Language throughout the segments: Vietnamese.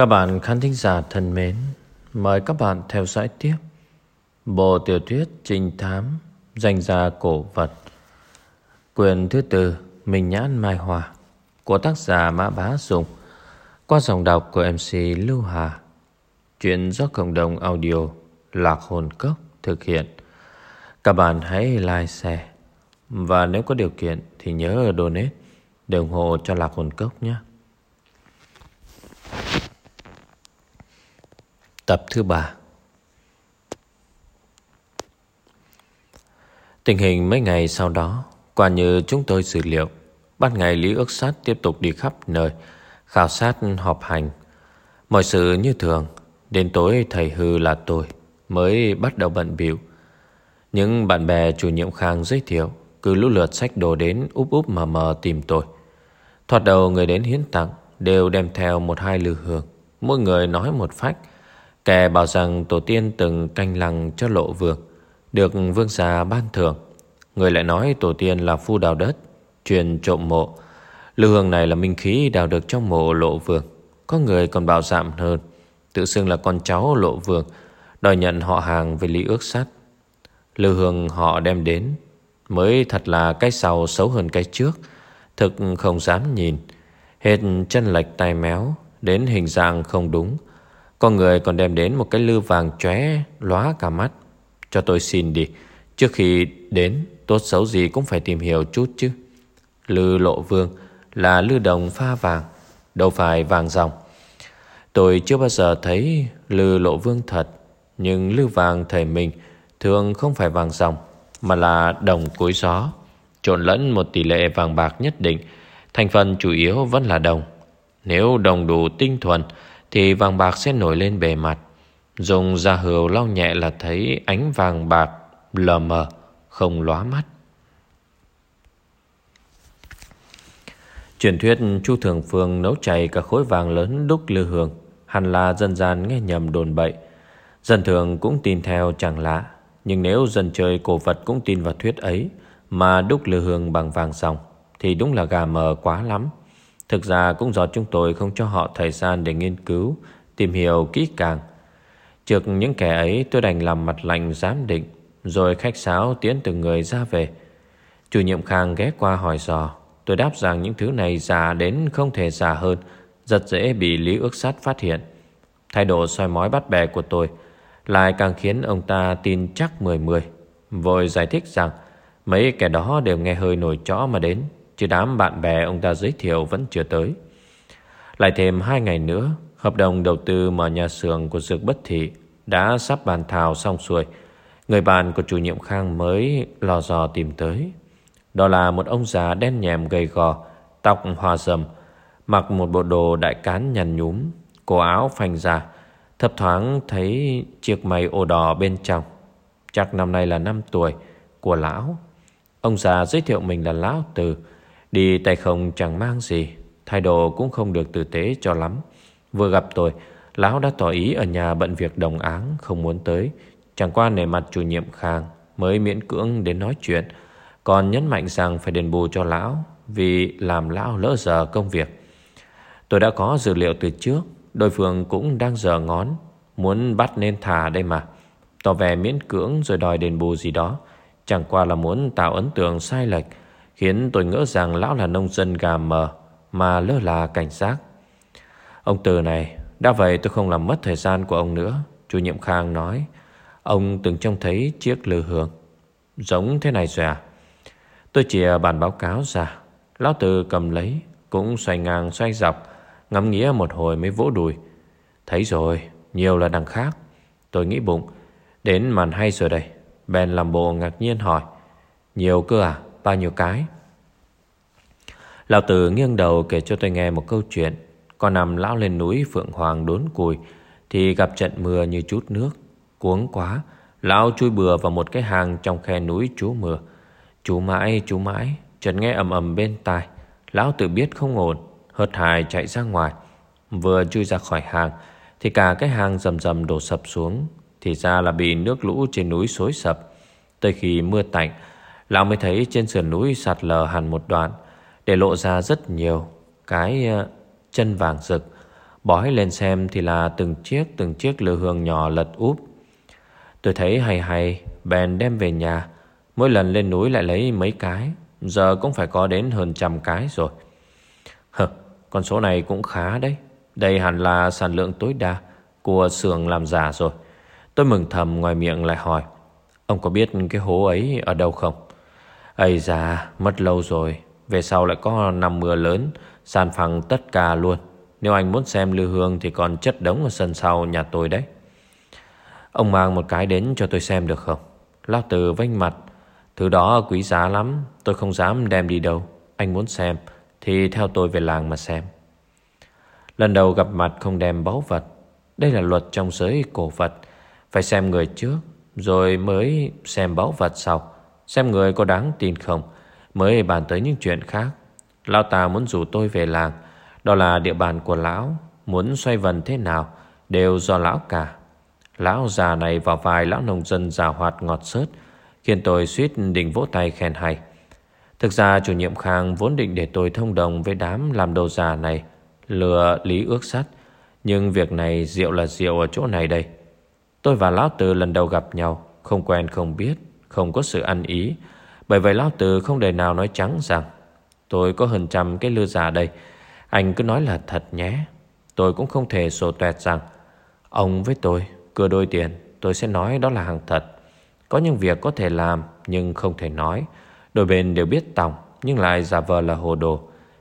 Các bạn khán thính giả thân mến, mời các bạn theo dõi tiếp bộ tiểu thuyết trinh thám danh gia cổ vật quyền thứ tư Minh Nhãn Mai Hòa của tác giả Mã Bá Dùng qua dòng đọc của MC Lưu Hà. Chuyện do cộng đồng audio Lạc Hồn Cốc thực hiện. Các bạn hãy like, share và nếu có điều kiện thì nhớ donate để ủng hộ cho Lạc Hồn Cốc nhé. Tập thứ ba. Tình hình mấy ngày sau đó, Quả như chúng tôi xử liệu, Ban ngày Lý ước sát tiếp tục đi khắp nơi, Khảo sát, họp hành. Mọi sự như thường, Đến tối thầy hư là tôi Mới bắt đầu bận biểu Những bạn bè chủ nhiệm khang giới thiệu, Cứ lũ lượt sách đồ đến úp úp mờ mờ tìm tôi. Thoạt đầu người đến hiến tặng, Đều đem theo một hai lư hương, Mỗi người nói một phách Kẻ bảo rằng tổ tiên từng canh lăng cho lộ vương Được vương gia ban thưởng. Người lại nói tổ tiên là phu đào đất, Truyền trộm mộ. Lưu hương này là minh khí đào được trong mộ lộ vương Có người còn bảo giảm hơn, Tự xưng là con cháu lộ vương Đòi nhận họ hàng về lý ước sắt Lưu hương họ đem đến, Mới thật là cái sau xấu hơn cái trước, Thực không dám nhìn. Hết chân lệch tay méo, Đến hình dạng không đúng con người còn đem đến một cái lư vàng chóe, Lóa cả mắt. Cho tôi xin đi, Trước khi đến, Tốt xấu gì cũng phải tìm hiểu chút chứ. Lư lộ vương Là lư đồng pha vàng, Đâu phải vàng dòng. Tôi chưa bao giờ thấy lư lộ vương thật, Nhưng lư vàng thầy mình Thường không phải vàng dòng, Mà là đồng cối gió. Trộn lẫn một tỷ lệ vàng bạc nhất định, Thành phần chủ yếu vẫn là đồng. Nếu đồng đủ tinh thuần thì vàng bạc sẽ nổi lên bề mặt Dùng da hừu lau nhẹ là thấy ánh vàng bạc lờ mờ không lóa mắt. Truyền thuyết Chu Thường Phương nấu chảy cả khối vàng lớn đúc lư hương, hẳn là dân gian nghe nhầm đồn bậy. Dân thường cũng tin theo chẳng lạ, nhưng nếu dân chơi cổ vật cũng tin vào thuyết ấy mà đúc lư hương bằng vàng dòng thì đúng là gà mờ quá lắm. Thực ra cũng do chúng tôi không cho họ thời gian để nghiên cứu, tìm hiểu kỹ càng. Trước những kẻ ấy tôi đành làm mặt lạnh giám định rồi khách sáo tiến từng người ra về. Chủ nhiệm Khang ghé qua hỏi dò. Tôi đáp rằng những thứ này già đến không thể già hơn Rất dễ bị Lý ước sát phát hiện. Thái độ soi mói bắt bè của tôi Lại càng khiến ông ta tin chắc mười mười Vội giải thích rằng Mấy kẻ đó đều nghe hơi nổi chó mà đến. Chứ đám bạn bè ông ta giới thiệu vẫn chưa tới Lại thêm hai ngày nữa Hợp đồng đầu tư mở nhà xưởng của Dược Bất Thị Đã sắp bàn thảo xong xuôi Người bạn của chủ nhiệm Khang mới lò dò tìm tới. Đó là một ông già đen nhèm gầy gò, tóc hoa rầm, mặc một bộ đồ đại cán nhằn nhúm, cổ áo phành ra, thấp thoáng thấy chiếc mày ô đỏ bên trong. Chắc năm nay là năm tuổi của lão. Ông già giới thiệu mình là lão từ, đi tay không chẳng mang gì, thái độ cũng không được tử tế cho lắm. Vừa gặp tôi, lão đã tỏ ý ở nhà bận việc đồng áng không muốn tới, Chẳng qua nể mặt chủ nhiệm Khang Mới miễn cưỡng đến nói chuyện Còn nhấn mạnh rằng phải đền bù cho lão Vì làm lão lỡ giờ công việc. Tôi đã có dữ liệu từ trước Đối phương cũng đang giờ ngón Muốn bắt nên thả đây mà. Tỏ vẻ miễn cưỡng rồi đòi đền bù gì đó Chẳng qua là muốn tạo ấn tượng sai lệch. Khiến tôi ngỡ rằng lão là nông dân gà mờ Mà lơ là cảnh giác Ông Từ này Đã vậy tôi không làm mất thời gian của ông nữa Chủ nhiệm Khang nói. Ông từng trông thấy chiếc lư hương. Giống thế này rồi à? Tôi chìa bản báo cáo ra. Lão từ cầm lấy Cũng xoay ngang xoay dọc Ngắm nghĩa một hồi mới vỗ đùi. Thấy rồi, nhiều là đằng khác. Tôi nghĩ bụng Đến màn hay rồi đây Ben làm bộ ngạc nhiên hỏi. Nhiều cơ à, bao nhiêu cái. Lão Tử nghiêng đầu kể cho tôi nghe một câu chuyện. Con nằm lão lên núi Phượng Hoàng đốn cùi, Thì gặp trận mưa như chút nước. Cuống quá, Lão chui bừa vào một cái hang trong khe núi chú mưa. Chú mãi chú mãi trần nghe ầm ầm bên tai. Lão tự biết không ổn Hợt hài chạy ra ngoài. Vừa chui ra khỏi hang Thì cả cái hang rầm rầm đổ sập xuống. Thì ra là bị nước lũ trên núi xối sập. Tới khi mưa tạnh Lão mới thấy trên sườn núi sạt lờ hẳn một đoạn Để lộ ra rất nhiều Cái ờ, chân vàng rực. Bói lên xem thì là từng chiếc từng chiếc lửa hương nhỏ lật úp. Tôi thấy hay hay Bèn đem về nhà. Mỗi lần lên núi lại lấy mấy cái. Giờ cũng phải có đến hơn trăm cái rồi. Hờ, con số này cũng khá đấy. Đây hẳn là sản lượng tối đa Của xưởng làm giả rồi. Tôi mừng thầm ngoài miệng lại hỏi Ông có biết cái hố ấy ở đâu không? Ây da, Mất lâu rồi. Về sau lại có năm mưa lớn, San phẳng tất cả luôn. Nếu anh muốn xem lưu hương Thì còn chất đống ở sân sau nhà tôi đấy. Ông mang một cái đến cho tôi xem được không? Lão Từ vênh mặt. Thứ đó quý giá lắm, Tôi không dám đem đi đâu. Anh muốn xem Thì theo tôi về làng mà xem. Lần đầu gặp mặt không đem báu vật. Đây là luật trong giới cổ vật. Phải xem người trước, Rồi mới xem báu vật sau. Xem người có đáng tin không? Mới bàn tới những chuyện khác. Lão ta muốn rủ tôi về làng. Đó là địa bàn của lão. Muốn xoay vần thế nào? Đều do lão cả. Lão già này vào vai lão nông dân già hoạt ngọt sớt, Khiến tôi suýt định vỗ tay khen hay. Thực ra chủ nhiệm Khang vốn định để tôi thông đồng với đám làm đồ già này, Lừa lý ước sắt Nhưng việc này rượu là rượu ở chỗ này đây. Tôi và Lão Từ lần đầu gặp nhau, Không quen không biết. Không có sự ăn ý Bởi vậy Lão tử không đời nào nói trắng rằng, Tôi có hơn trăm cái lừa giả đây Anh cứ nói là thật nhé Tôi cũng không thể sổ tuẹt rằng, Ông với tôi, cưa đôi tiền, Tôi sẽ nói đó là hàng thật có những việc có thể làm, nhưng không thể nói. Đôi bên đều biết tòng, nhưng lại giả vờ là hồ đồ.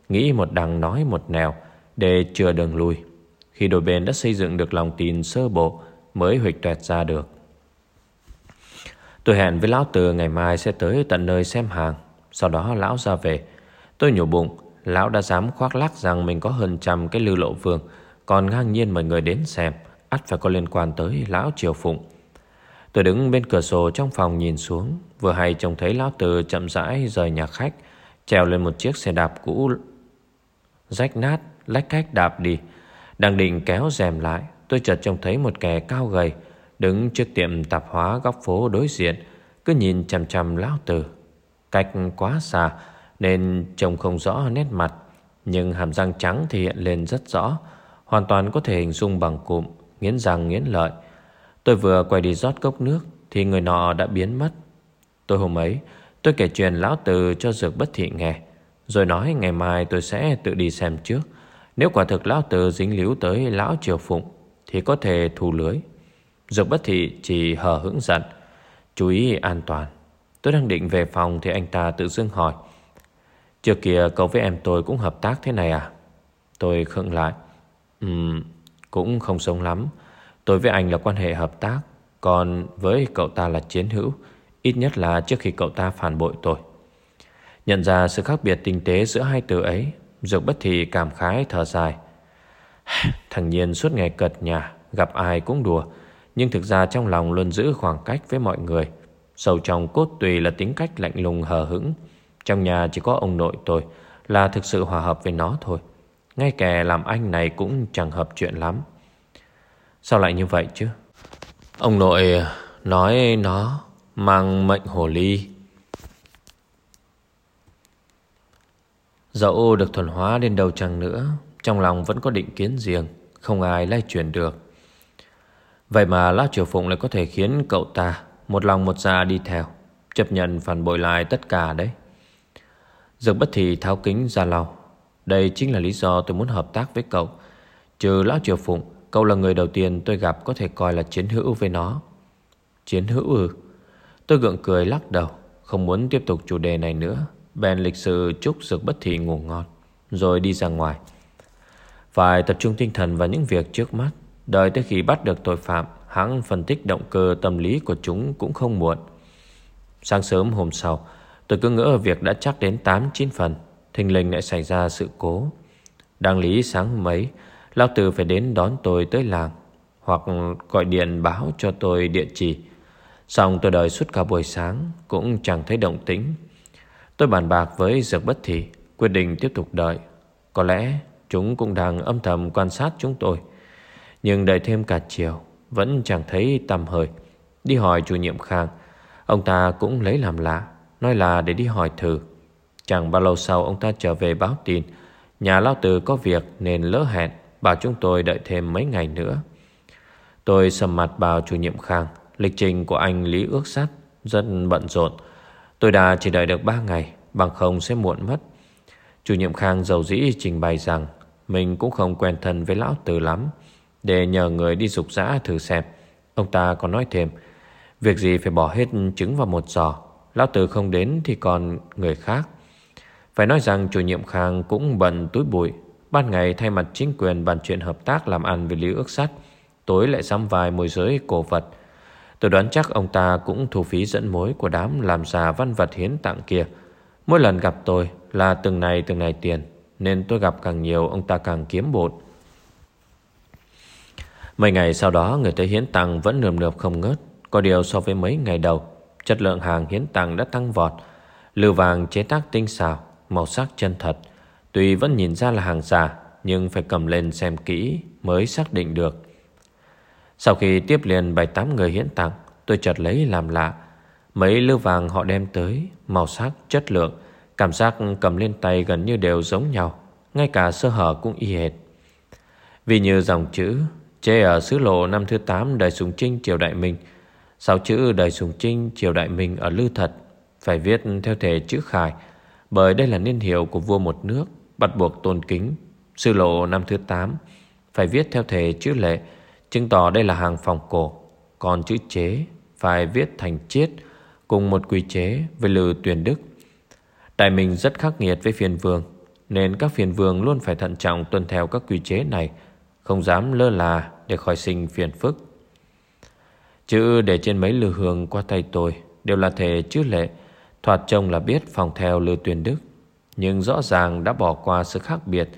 Nghĩ một đằng nói một nẻo, để chừa đường lui. Khi đôi bên đã xây dựng được lòng tin sơ bộ, mới huỵch tuẹt ra được. Tôi hẹn với lão từ ngày mai sẽ tới tận nơi xem hàng. Sau đó lão ra về. Tôi nhủ bụng, lão đã dám khoác lác rằng mình có hơn trăm cái lưu lộ vương, còn ngang nhiên mời người đến xem, ắt phải có liên quan tới lão Triều Phụng. Tôi đứng bên cửa sổ trong phòng nhìn xuống Vừa hay trông thấy lão từ chậm rãi rời nhà khách Trèo lên một chiếc xe đạp cũ Rách nát Lách cách đạp đi Đang định kéo rèm lại Tôi chợt trông thấy một kẻ cao gầy Đứng trước tiệm tạp hóa góc phố đối diện, Cứ nhìn chằm chằm lão từ Cách quá xa, Nên trông không rõ nét mặt, Nhưng hàm răng trắng thì hiện lên rất rõ, Hoàn toàn có thể hình dung bằng cụm, Nghiến răng nghiến lợi. Tôi vừa quay đi rót cốc nước, Thì người nọ đã biến mất. Tôi hôm ấy, tôi kể chuyện lão từ cho dược bất thị nghe, Rồi nói ngày mai tôi sẽ tự đi xem trước. Nếu quả thực lão từ dính líu tới lão triều phụng, Thì có thể thù lưới. Dược bất thị chỉ hờ hững giận Chú ý an toàn. Tôi đang định về phòng thì anh ta tự dưng hỏi. Trước kia cậu với em tôi cũng hợp tác thế này à? Tôi khựng lại. Ừm, Cũng không sống lắm. Tôi với anh là quan hệ hợp tác. Còn với cậu ta là chiến hữu. Ít nhất là trước khi cậu ta phản bội tôi. Nhận ra sự khác biệt tinh tế giữa hai từ ấy, Dược bất thị cảm khái thở dài. Thằng Nhiên suốt ngày cật nhà Gặp ai cũng đùa. Nhưng thực ra trong lòng luôn giữ khoảng cách với mọi người. Sâu trong cốt tùy là tính cách lạnh lùng, hờ hững. Trong nhà chỉ có ông nội tôi, Là thực sự hòa hợp với nó thôi. Ngay kẻ làm anh này cũng chẳng hợp chuyện lắm. Sao lại như vậy chứ? Ông nội nói nó Mang mệnh hồ ly. Dẫu được thuần hóa đến đâu chăng nữa, Trong lòng vẫn có định kiến riêng, Không ai lay chuyển được. Vậy mà Lão Triều Phụng lại có thể khiến cậu ta Một lòng một dạ đi theo, Chấp nhận phản bội lại tất cả đấy. Dược bất thì tháo kính ra lau. Đây chính là lý do tôi muốn hợp tác với cậu. Trừ Lão Triều Phụng, Cậu là người đầu tiên tôi gặp có thể coi là chiến hữu với nó. Chiến hữu ư? Tôi gượng cười lắc đầu, Không muốn tiếp tục chủ đề này nữa. Bèn lịch sự chúc dược bất thị ngủ ngon, Rồi đi ra ngoài. Phải tập trung tinh thần vào những việc trước mắt. Đợi tới khi bắt được tội phạm, Hắn phân tích động cơ tâm lý của chúng cũng không muộn. Sáng sớm hôm sau, Tôi cứ ngỡ việc đã chắc đến 8-9 phần, Thình lình lại xảy ra sự cố. Đang lý sáng mấy, Lão Tử phải đến đón tôi tới làng, Hoặc gọi điện báo cho tôi địa chỉ. Xong tôi đợi suốt cả buổi sáng, Cũng chẳng thấy động tĩnh. Tôi bàn bạc với Dược Bất Thị, Quyết định tiếp tục đợi. Có lẽ chúng cũng đang âm thầm quan sát chúng tôi. Nhưng đợi thêm cả chiều, Vẫn chẳng thấy tầm hơi. Đi hỏi chủ nhiệm Khang, Ông ta cũng lấy làm lạ, Nói là để đi hỏi thử. Chẳng bao lâu sau, ông ta trở về báo tin, Nhà Lao Tử có việc nên lỡ hẹn, Bảo chúng tôi đợi thêm mấy ngày nữa. Tôi sầm mặt vào chủ nhiệm Khang, Lịch trình của anh Lý ước sát Rất bận rộn. Tôi đã chỉ đợi được 3 ngày, Bằng không sẽ muộn mất. Chủ nhiệm Khang giàu dĩ trình bày rằng Mình cũng không quen thân với lão tử lắm. Để nhờ người đi dục dã thử xem. Ông ta còn nói thêm, Việc gì phải bỏ hết trứng vào một giò? Lão tử không đến thì còn người khác. Phải nói rằng chủ nhiệm Khang cũng bận túi bụi. Ban ngày thay mặt chính quyền bàn chuyện hợp tác làm ăn với Lý ước sắt Tối lại xăm vài môi giới cổ vật. Tôi đoán chắc ông ta cũng thu phí dẫn mối của đám làm giả văn vật hiến tặng kia. Mỗi lần gặp tôi là từng này từng này tiền, Nên tôi gặp càng nhiều ông ta càng kiếm bột. Mấy ngày sau đó người tới hiến tặng vẫn nườm nượp không ngớt. Có điều so với mấy ngày đầu Chất lượng hàng hiến tặng đã tăng vọt. Lư vàng chế tác tinh xảo Màu sắc chân thật. Tuy vẫn nhìn ra là hàng giả Nhưng phải cầm lên xem kỹ Mới xác định được. Sau khi tiếp liền 7-8 người hiến tặng Tôi chợt lấy làm lạ. Mấy lư vàng họ đem tới Màu sắc, chất lượng Cảm giác cầm lên tay gần như đều giống nhau. Ngay cả sơ hở cũng y hệt. Vì như dòng chữ Chê ở xứ lộ năm thứ 8 Đời Sùng Trinh, triều Đại Minh. Sáu chữ Đời Sùng Trinh, triều Đại Minh Ở Lư Thật, Phải viết theo thể chữ khải, Bởi đây là niên hiệu của vua một nước, Bắt buộc tôn kính. Sư lộ năm thứ 8 Phải viết theo thể chữ lệ, Chứng tỏ đây là hàng phòng cổ. Còn chữ chế phải viết thành chiết, Cùng một quy chế với lư tuyển đức. Đại Minh rất khắc nghiệt với phiền vương, Nên các phiền vương luôn phải thận trọng tuân theo các quy chế này. Không dám lơ là để khỏi sinh phiền phức. Chữ để trên mấy lư hương qua tay tôi Đều là thể chữ lệ, Thoạt trông là biết phòng theo lư tuyên đức, Nhưng rõ ràng đã bỏ qua sự khác biệt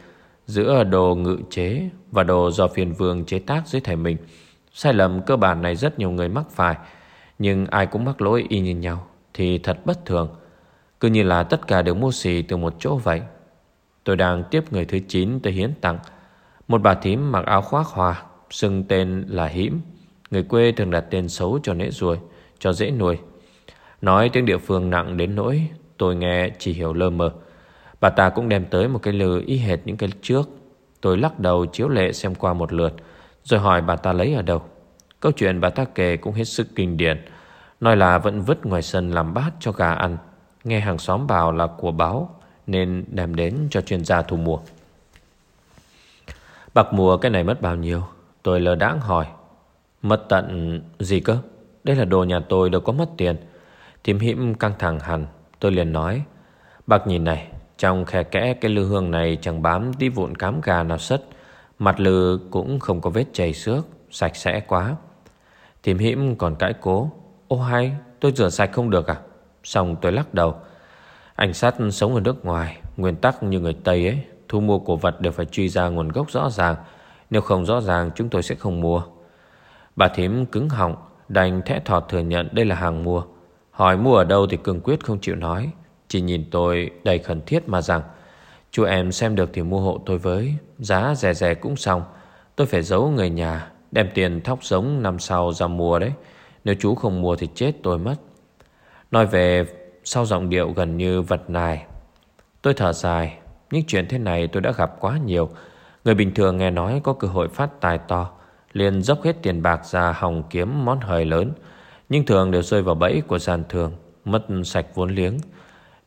Giữa đồ ngự chế Và đồ do phiền vương chế tác dưới thầy mình. Sai lầm cơ bản này rất nhiều người mắc phải, Nhưng ai cũng mắc lỗi y như nhau, Thì thật bất thường. Cứ như là tất cả đều mua xì từ một chỗ vậy. Tôi đang tiếp người thứ 9 tới hiến tặng một bà thím mặc áo khoác hòa, Xưng tên là Hiểm Người quê thường đặt tên xấu cho nễ ruồi, Cho dễ nuôi. Nói tiếng địa phương nặng đến nỗi Tôi nghe chỉ hiểu lơ mơ Bà ta cũng đem tới một cái lừ y hệt những cái trước. Tôi lắc đầu chiếu lệ xem qua một lượt, Rồi hỏi bà ta lấy ở đâu. Câu chuyện bà ta kể cũng hết sức kinh điển. Nói là vẫn vứt ngoài sân làm bát cho gà ăn. Nghe hàng xóm bảo là của báo, Nên đem đến cho chuyên gia thu mua. Bạc mùa cái này mất bao nhiêu? Tôi lờ đáng hỏi. Mất tận gì cơ? Đây là đồ nhà tôi đâu có mất tiền. Thím hiểm căng thẳng hẳn. Tôi liền nói bạc nhìn này, Trong khe kẽ cái lư hương này Chẳng bám tí vụn cám gà nào sất Mặt lư cũng không có vết chảy xước, Sạch sẽ quá. Thím hiểm còn cãi cố, Ô hay, tôi rửa sạch không được à? Xong tôi lắc đầu, Anh sát sống ở nước ngoài, Nguyên tắc như người Tây ấy. Thu mua cổ vật đều phải truy ra nguồn gốc rõ ràng. Nếu không rõ ràng, chúng tôi sẽ không mua. Bà thím cứng họng, Đành thẽ thọt thừa nhận đây là hàng mua. Hỏi mua ở đâu thì cương quyết không chịu nói. Chỉ nhìn tôi đầy khẩn thiết mà rằng, Chú em xem được thì mua hộ tôi với, Giá rẻ rẻ cũng xong. Tôi phải giấu người nhà, Đem tiền thóc giống năm sau ra mua đấy. Nếu chú không mua thì chết tôi mất. Nói về sau giọng điệu gần như vật nài. Tôi thở dài những chuyện thế này tôi đã gặp quá nhiều. Người bình thường nghe nói có cơ hội phát tài to, liền dốc hết tiền bạc ra hòng kiếm món hời lớn. Nhưng thường đều rơi vào bẫy của giàn thường, Mất sạch vốn liếng.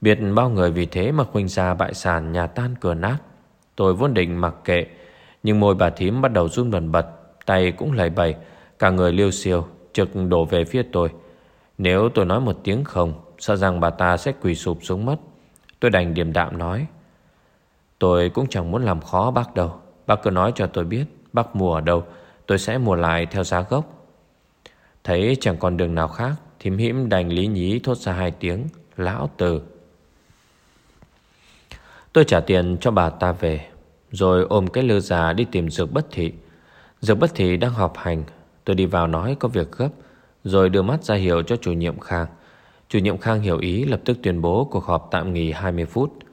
Biệt bao người vì thế mà khuynh ra bại sản nhà tan cửa nát. Tôi vốn định mặc kệ, Nhưng môi bà thím bắt đầu run bần bật, Tay cũng lầy bầy Cả người liêu siêu Trực đổ về phía tôi. Nếu tôi nói một tiếng không, Sợ rằng bà ta sẽ quỳ sụp xuống mất. Tôi đành điềm đạm nói Tôi cũng chẳng muốn làm khó bác đâu. Bác cứ nói cho tôi biết, Bác mua ở đâu, Tôi sẽ mua lại theo giá gốc. Thấy chẳng còn đường nào khác, Thím hiểm đành lý nhí thốt ra hai tiếng, Lão tử. Tôi trả tiền cho bà ta về, Rồi ôm cái lư già đi tìm dược bất thị. Dược bất thị đang họp hành, Tôi đi vào nói có việc gấp, rồi đưa mắt ra hiệu cho chủ nhiệm Khang. Chủ nhiệm Khang hiểu ý, lập tức tuyên bố cuộc họp tạm nghỉ 20 phút.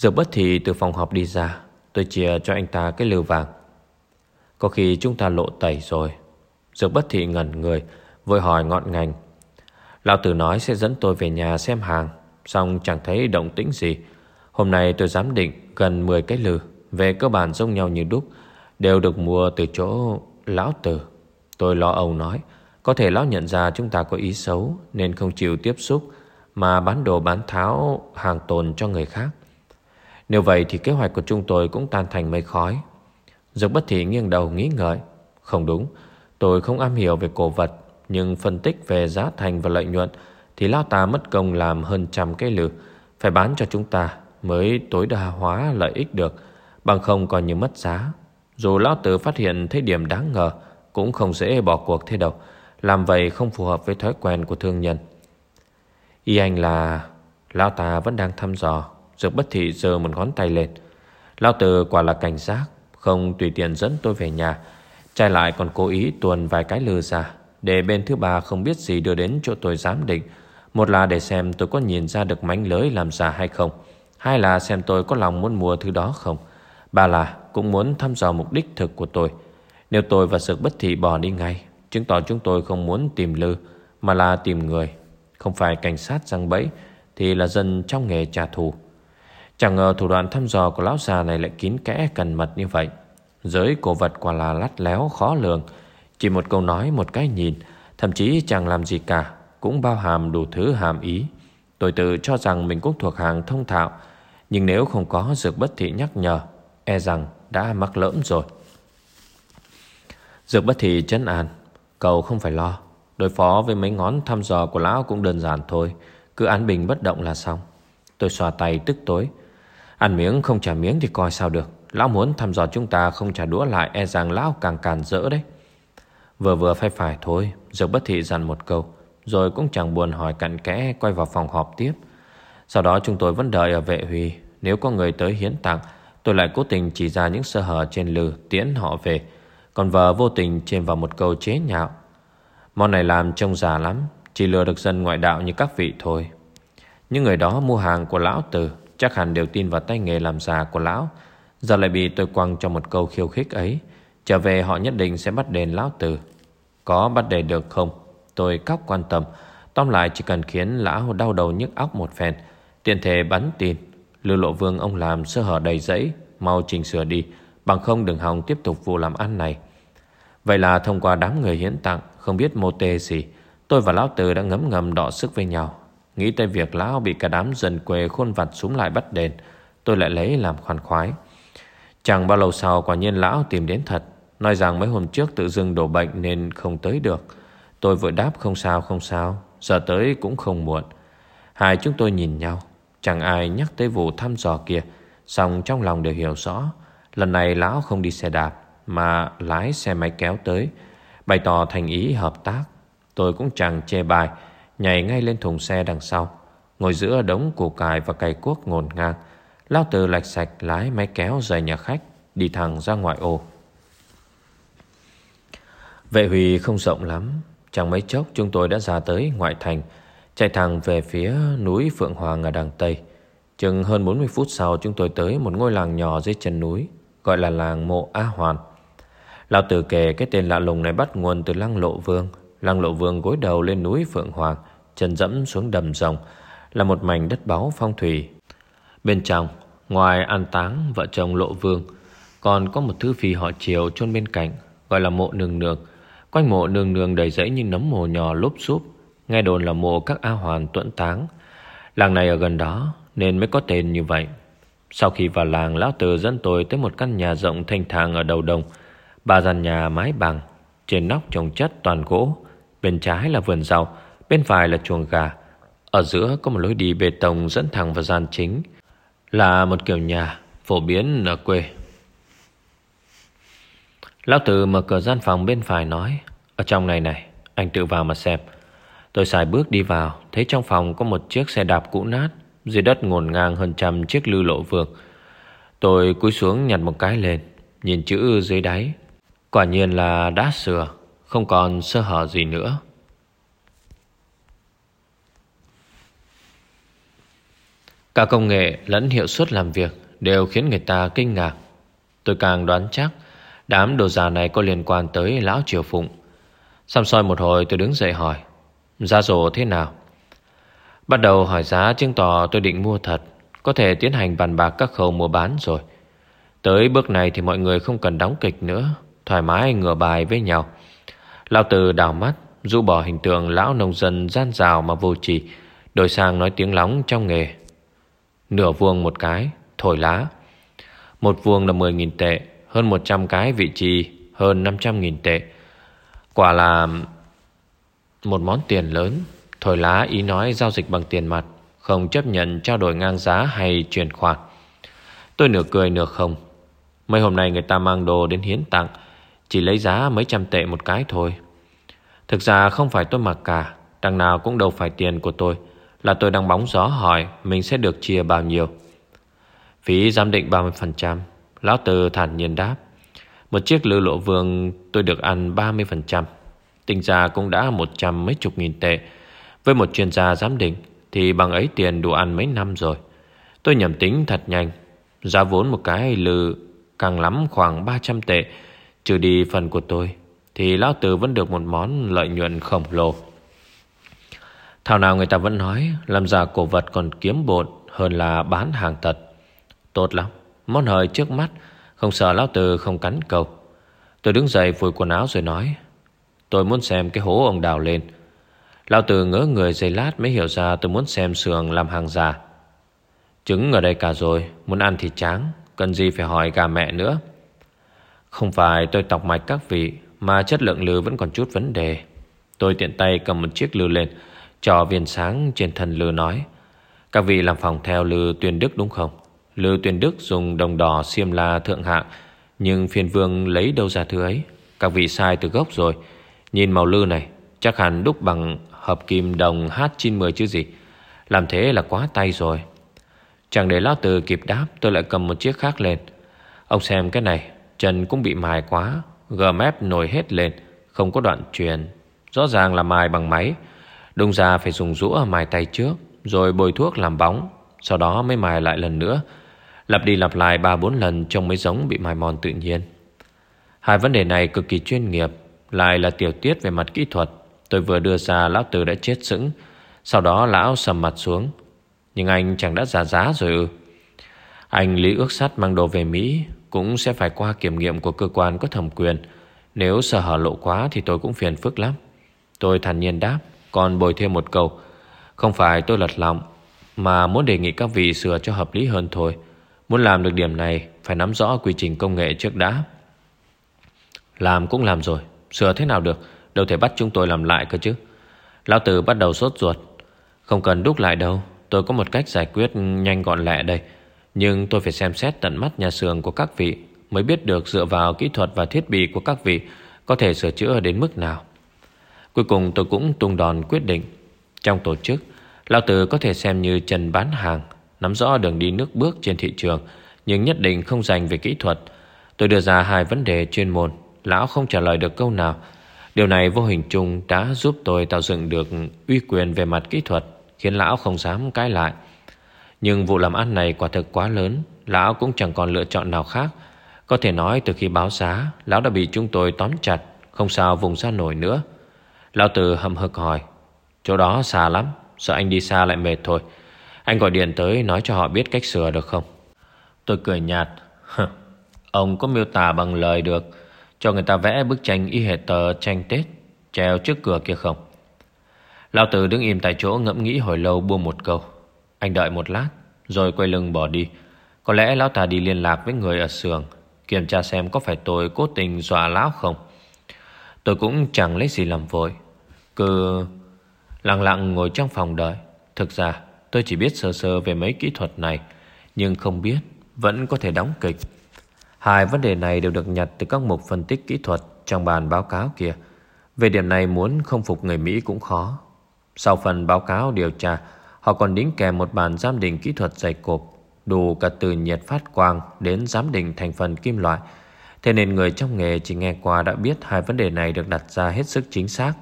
Giờ bất thì từ phòng họp đi ra, Tôi chia cho anh ta cái lều vàng. Có khi chúng ta lộ tẩy rồi. Giờ bất thị ngẩn người, Vội hỏi ngọn ngành. Lão tử nói sẽ dẫn tôi về nhà xem hàng, Xong chẳng thấy động tĩnh gì. Hôm nay tôi dám định gần 10 cái lừ, Về cơ bản giống nhau như đúc, Đều được mua từ chỗ lão tử. Tôi lo âu nói, Có thể lão nhận ra chúng ta có ý xấu, Nên không chịu tiếp xúc, Mà bán đồ bán tháo hàng tồn cho người khác. Nếu vậy thì kế hoạch của chúng tôi cũng tan thành mây khói. Dược bất thị nghiêng đầu nghĩ ngợi. Không đúng, Tôi không am hiểu về cổ vật, Nhưng phân tích về giá thành và lợi nhuận Thì lão ta mất công làm hơn trăm cái lử Phải bán cho chúng ta Mới tối đa hóa lợi ích được, Bằng không coi như mất giá. Dù lão tử phát hiện thấy điểm đáng ngờ, Cũng không dễ bỏ cuộc thế đâu, Làm vậy không phù hợp với thói quen của thương nhân. Y anh là, Lão ta vẫn đang thăm dò. Dược bất thị giơ một ngón tay lên. Lao tử quả là cảnh giác, Không tùy tiện dẫn tôi về nhà. Trai lại còn cố ý tuồn vài cái lừa ra, Để bên thứ ba không biết gì đưa đến chỗ tôi giám định. Một là để xem tôi có nhìn ra được mánh lưới làm giả hay không. Hai là xem tôi có lòng muốn mua thứ đó không. Ba là cũng muốn thăm dò mục đích thực của tôi. Nếu tôi và sự bất thị bỏ đi ngay, Chứng tỏ chúng tôi không muốn tìm lư, Mà là tìm người. Không phải cảnh sát răng bẫy, Thì là dân trong nghề trả thù. Chẳng ngờ thủ đoạn thăm dò của lão già này lại kín kẽ cần mật như vậy. Giới cổ vật quả là lắt léo khó lường. Chỉ một câu nói, một cái nhìn, Thậm chí chẳng làm gì cả, Cũng bao hàm đủ thứ hàm ý. Tôi tự cho rằng mình cũng thuộc hàng thông thạo, Nhưng nếu không có dược bất thị nhắc nhở E rằng đã mắc lỡm rồi. Dược bất thị chân an. Cậu không phải lo, Đối phó với mấy ngón thăm dò của lão cũng đơn giản thôi. Cứ án bình bất động là xong. Tôi xòa tay tức tối. Ăn miếng không trả miếng thì coi sao được. Lão muốn thăm dò chúng ta không trả đũa lại E rằng lão càng càn rỡ đấy. Vừa vừa phải phải thôi, Dược bất thị dặn một câu, Rồi cũng chẳng buồn hỏi cặn kẽ, Quay vào phòng họp tiếp. Sau đó chúng tôi vẫn đợi ở vệ huy. Nếu có người tới hiến tặng, Tôi lại cố tình chỉ ra những sơ hở trên lừ Tiễn họ về. Còn vợ vô tình chêm vào một câu chế nhạo. Món này làm trông già lắm, Chỉ lừa được dân ngoại đạo như các vị thôi. Những người đó mua hàng của lão tử Chắc hẳn đều tin vào tay nghề làm già của lão. Giờ lại bị tôi quăng cho một câu khiêu khích ấy. Trở về họ nhất định sẽ bắt đền lão tử. Có bắt đền được không? Tôi cóc quan tâm. Tóm lại chỉ cần khiến lão đau đầu nhức óc một phen. Tiện thể bắn tin. Lưu lộ vương ông làm sơ hở đầy rẫy, Mau chỉnh sửa đi. Bằng không đừng hòng tiếp tục vụ làm ăn này. Vậy là thông qua đám người hiến tặng, Không biết mô tê gì, Tôi và lão tử đã ngấm ngầm đọ sức với nhau. Nghĩ tới việc lão bị cả đám dân quê khôn vặt súng lại bắt đền, Tôi lại lấy làm khoan khoái. Chẳng bao lâu sau, quả nhiên lão tìm đến thật. Nói rằng mấy hôm trước tự dưng đổ bệnh nên không tới được. Tôi vội đáp, không sao không sao. Giờ tới cũng không muộn. Hai chúng tôi nhìn nhau. Chẳng ai nhắc tới vụ thăm dò kia. Xong trong lòng đều hiểu rõ, Lần này lão không đi xe đạp, Mà lái xe máy kéo tới, Bày tỏ thành ý hợp tác. Tôi cũng chẳng chê bài Nhảy ngay lên thùng xe đằng sau, Ngồi giữa đống củ cải và cày cuốc ngổn ngang. Lao từ lạch sạch lái máy kéo rời nhà khách, Đi thẳng ra ngoại ô. Vệ Huy không rộng lắm, Chẳng mấy chốc chúng tôi đã ra tới ngoại thành, Chạy thẳng về phía núi Phượng Hoàng ở đằng Tây. Chừng hơn 40 phút sau, chúng tôi tới một ngôi làng nhỏ dưới chân núi, Gọi là làng Mộ A Hoàn. Lão tử kể cái tên lạ lùng này bắt nguồn từ lăng lộ vương. Lăng lộ vương gối đầu lên núi Phượng Hoàng. Chân dẫm xuống đầm rồng, Là một mảnh đất báu phong thủy. Bên trong, Ngoài an táng vợ chồng lộ vương, Còn có một thứ phi họ chiều chôn bên cạnh, Gọi là mộ nương nương. Quanh mộ nương nương đầy rẫy như nấm mồ nhỏ lốp xúp, Nghe đồn là mộ các A Hoàn tuẫn táng. Làng này ở gần đó, Nên mới có tên như vậy. Sau khi vào làng, Lão Tử dẫn tôi tới một căn nhà rộng thanh thang ở đầu đồng. Ba gian nhà mái bằng, Trên nóc trồng chất toàn gỗ, Bên trái là vườn rau. Bên phải là chuồng gà. Ở giữa có một lối đi bê tông dẫn thẳng vào gian chính. Là một kiểu nhà Phổ biến ở quê. Lão Tử mở cửa gian phòng bên phải nói, Ở trong này này, Anh tự vào mà xem. Tôi xài bước đi vào, Thấy trong phòng có một chiếc xe đạp cũ nát, Dưới đất ngổn ngang hơn trăm chiếc lưu lộ vượt Tôi cúi xuống nhặt một cái lên, Nhìn chữ dưới đáy. Quả nhiên là đã sửa, Không còn sơ hở gì nữa. Cả công nghệ lẫn hiệu suất làm việc Đều khiến người ta kinh ngạc. Tôi càng đoán chắc, Đám đồ già này có liên quan tới Lão Triều Phụng. Xăm soi một hồi tôi đứng dậy hỏi ra rổ thế nào? Bắt đầu hỏi giá chứng tỏ tôi định mua thật, Có thể tiến hành bàn bạc các khâu mua bán rồi. Tới bước này thì mọi người không cần đóng kịch nữa, Thoải mái ngửa bài với nhau. Lão Từ đào mắt, rũ bỏ hình tượng lão nông dân gian rào mà vô trì, Đổi sang nói tiếng lóng trong nghề. Nửa vuông một cái, Thổi lá. Một vuông là 10.000 tệ, Hơn 100 cái vị trí, Hơn 500.000 tệ. Quả là Một món tiền lớn. Thổi lá ý nói giao dịch bằng tiền mặt, Không chấp nhận trao đổi ngang giá hay chuyển khoản. Tôi nửa cười nửa không. Mấy hôm nay người ta mang đồ đến hiến tặng, Chỉ lấy giá mấy trăm tệ một cái thôi. Thực ra không phải tôi mặc cả, Đằng nào cũng đâu phải tiền của tôi. Là tôi đang bóng gió hỏi Mình sẽ được chia bao nhiêu. Phí giám định 30% Lão Từ thản nhiên đáp, Một chiếc lư lộ vương tôi được ăn 30% Tình ra cũng đã một trăm mấy chục nghìn tệ. Với một chuyên gia giám định Thì bằng ấy tiền đủ ăn mấy năm rồi. Tôi nhầm tính thật nhanh. Giá vốn một cái lư Càng lắm khoảng 300 tệ. Trừ đi phần của tôi Thì Lão từ vẫn được một món lợi nhuận khổng lồ. Thảo nào người ta vẫn nói, Làm giả cổ vật còn kiếm bộn Hơn là bán hàng thật. Tốt lắm, Món hời trước mắt, Không sợ Lão Tử không cắn cầu Tôi đứng dậy vùi quần áo rồi nói, Tôi muốn xem cái hố ông đào lên. Lão Tử ngỡ người giây lát mới hiểu ra tôi muốn xem sườn làm hàng giả Trứng ở đây cả rồi, Muốn ăn thì tráng, Cần gì phải hỏi gà mẹ nữa. Không phải tôi tọc mạch các vị, Mà chất lượng lư vẫn còn chút vấn đề. Tôi tiện tay cầm một chiếc lư lên cho viên sáng trên thân lư nói. Các vị làm phòng theo lư tuyên đức đúng không? Lư tuyên đức dùng đồng đỏ xiêm la thượng hạng, Nhưng phiên vương lấy đâu ra thứ ấy? Các vị sai từ gốc rồi. Nhìn màu lư này, Chắc hẳn đúc bằng hợp kim đồng H910 chứ gì? Làm thế là quá tay rồi. Chẳng để Lão Từ kịp đáp, Tôi lại cầm một chiếc khác lên. Ông xem cái này, Chân cũng bị mài quá, Gờ mép nổi hết lên, Không có đoạn truyền. Rõ ràng là mài bằng máy. Đông ra phải dùng rũa mài tay trước, Rồi bôi thuốc làm bóng, Sau đó mới mài lại lần nữa. Lặp đi lặp lại 3-4 lần Trông mới giống bị mài mòn tự nhiên. Hai vấn đề này cực kỳ chuyên nghiệp, Lại là tiểu tiết về mặt kỹ thuật. Tôi vừa đưa ra lão tử đã chết sững, Sau đó lão sầm mặt xuống. Nhưng anh chẳng đã giả giá rồi ư. Anh lý ước sắt mang đồ về Mỹ, Cũng sẽ phải qua kiểm nghiệm của cơ quan có thẩm quyền. Nếu sợ hở lộ quá Thì tôi cũng phiền phức lắm. Tôi thản nhiên đáp. Còn bồi thêm một câu. Không phải tôi lật lòng Mà muốn đề nghị các vị sửa cho hợp lý hơn thôi. Muốn làm được điểm này, Phải nắm rõ quy trình công nghệ trước đã. Làm cũng làm rồi. Sửa thế nào được? Đâu thể bắt chúng tôi làm lại cơ chứ. Lão Tử bắt đầu sốt ruột. Không cần đúc lại đâu. Tôi có một cách giải quyết nhanh gọn lẹ đây. Nhưng tôi phải xem xét tận mắt nhà xưởng của các vị, Mới biết được dựa vào kỹ thuật và thiết bị của các vị Có thể sửa chữa đến mức nào. Cuối cùng tôi cũng tung đòn quyết định. Trong tổ chức, Lão Tử có thể xem như chân bán hàng, Nắm rõ đường đi nước bước trên thị trường, Nhưng nhất định không dành về kỹ thuật. Tôi đưa ra hai vấn đề chuyên môn, Lão không trả lời được câu nào. Điều này vô hình chung đã giúp tôi tạo dựng được uy quyền về mặt kỹ thuật, Khiến lão không dám cãi lại. Nhưng vụ làm ăn này quả thực quá lớn, Lão cũng chẳng còn lựa chọn nào khác. Có thể nói từ khi báo giá, Lão đã bị chúng tôi tóm chặt, Không sao vùng ra nổi nữa. Lão Từ hầm hực hỏi, Chỗ đó xa lắm Sợ anh đi xa lại mệt thôi? Anh gọi điện tới nói cho họ biết cách sửa được không? Tôi cười nhạt Ông có miêu tả bằng lời được, Cho người ta vẽ bức tranh y hệt tờ tranh Tết, Treo trước cửa kia không? Lão Tử đứng im tại chỗ ngẫm nghĩ hồi lâu buông một câu, Anh đợi một lát, Rồi quay lưng bỏ đi. Có lẽ lão ta đi liên lạc với người ở xưởng, Kiểm tra xem có phải tôi cố tình dọa lão không? Tôi cũng chẳng lấy gì làm vội cứ lặng lặng ngồi trong phòng đợi Thực ra tôi chỉ biết sơ sơ về mấy kỹ thuật này Nhưng không biết Vẫn có thể đóng kịch Hai vấn đề này đều được nhặt từ các mục phân tích kỹ thuật Trong bàn báo cáo kia Về điểm này muốn không phục người Mỹ cũng khó sau phần báo cáo điều tra, họ còn đính kèm một bản giám định kỹ thuật dày cộp, đủ cả từ nhiệt phát quang đến giám định thành phần kim loại. Thế nên người trong nghề chỉ nghe qua đã biết hai vấn đề này được đặt ra hết sức chính xác.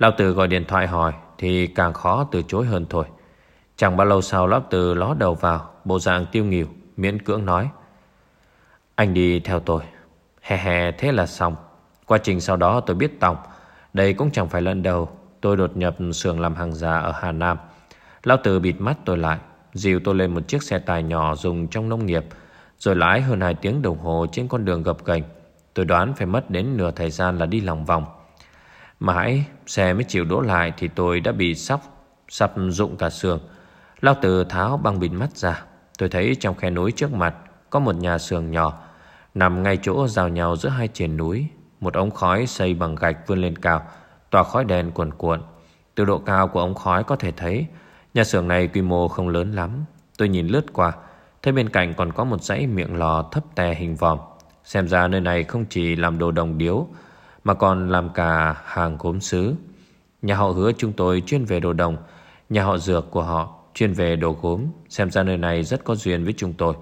Lão Tử gọi điện thoại hỏi thì càng khó từ chối hơn thôi. Chẳng bao lâu sau Lão Tử ló đầu vào, bộ dạng tiêu nghỉu, miễn cưỡng nói. Anh đi theo tôi. Hè hè thế là xong. Quá trình sau đó tôi biết tòng. Đây cũng chẳng phải lần đầu Tôi đột nhập xưởng làm hàng giả ở Hà Nam Lão Tử bịt mắt tôi lại Dìu tôi lên một chiếc xe tài nhỏ dùng trong nông nghiệp Rồi lái hơn 2 tiếng đồng hồ trên con đường gập ghềnh Tôi đoán phải mất đến nửa thời gian là đi lòng vòng Mãi xe mới chịu đỗ lại Thì tôi đã bị sóc Sắp rụng cả xương. Lao từ tháo băng bịt mắt ra. Tôi thấy trong khe núi trước mặt Có một nhà xưởng nhỏ. Nằm ngay chỗ giao nhau giữa hai triển núi, Một ống khói xây bằng gạch vươn lên cao, Tỏa khói đèn cuồn cuộn. Từ độ cao của ống khói có thể thấy, Nhà xưởng này quy mô không lớn lắm. Tôi nhìn lướt qua, Thấy bên cạnh còn có một dãy miệng lò thấp tè hình vòm. Xem ra nơi này không chỉ làm đồ đồng điếu mà còn làm cả hàng gốm sứ Nhà họ hứa chúng tôi chuyên về đồ đồng, Nhà họ dược của họ chuyên về đồ gốm, Xem ra nơi này rất có duyên với chúng tôi.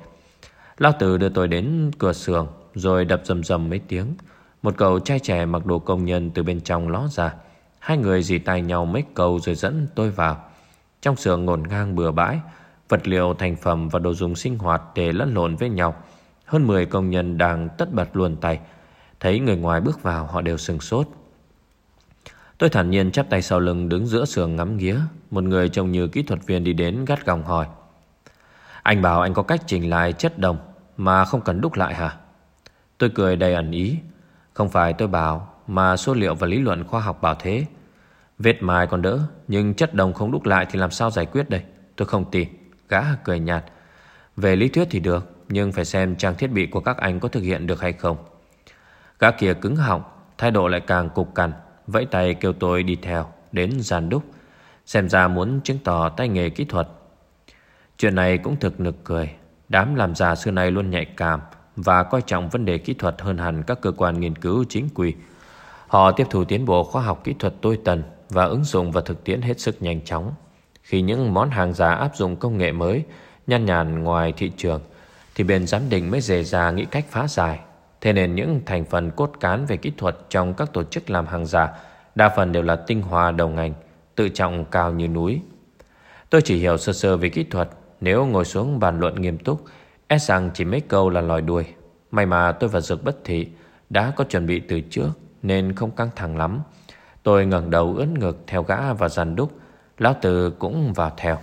Lão Tử đưa tôi đến cửa xưởng, Rồi đập rầm rầm mấy tiếng. Một cậu trai trẻ mặc đồ công nhân từ bên trong ló ra. Hai người dì tay nhau mấy câu rồi dẫn tôi vào. Trong xưởng ngổn ngang bừa bãi, Vật liệu, thành phẩm và đồ dùng sinh hoạt để lẫn lộn với nhau. Hơn 10 công nhân đang tất bật luồn tay. Thấy người ngoài bước vào, họ đều sừng sốt. Tôi thản nhiên chắp tay sau lưng đứng giữa sườn ngắm nghía, Một người trông như kỹ thuật viên đi đến gắt gỏng hỏi. Anh bảo anh có cách chỉnh lại chất đồng Mà không cần đúc lại hả? Tôi cười đầy ẩn ý. Không phải tôi bảo, Mà số liệu và lý luận khoa học bảo thế. Vết mài còn đỡ, Nhưng chất đồng không đúc lại thì làm sao giải quyết đây? Tôi không tin. Gã cười nhạt. Về lý thuyết thì được, Nhưng phải xem trang thiết bị của các anh có thực hiện được hay không. Gã kia cứng họng, Thái độ lại càng cục cằn. Vẫy tay kêu tôi đi theo, Đến giàn đúc. Xem ra muốn chứng tỏ tay nghề kỹ thuật. Chuyện này cũng thực nực cười. Đám làm già xưa nay luôn nhạy cảm Và coi trọng vấn đề kỹ thuật hơn hẳn Các cơ quan nghiên cứu chính quy. Họ tiếp thu tiến bộ khoa học kỹ thuật tôi tần Và ứng dụng vào thực tiễn hết sức nhanh chóng. Khi những món hàng giả áp dụng công nghệ mới, Nhăn nhàn ngoài thị trường, Thì bên giám định mới dề ra nghĩ cách phá giải. Thế nên những thành phần cốt cán về kỹ thuật trong các tổ chức làm hàng giả đa phần đều là tinh hoa đầu ngành, tự trọng cao như núi. Tôi chỉ hiểu sơ sơ về kỹ thuật, nếu ngồi xuống bàn luận nghiêm túc, e rằng chỉ mấy câu là lòi đuôi. May mà tôi và Dược Bất Thị đã có chuẩn bị từ trước nên không căng thẳng lắm. Tôi ngẩng đầu ướn ngực theo gã và giàn đúc, lão tử cũng vào theo.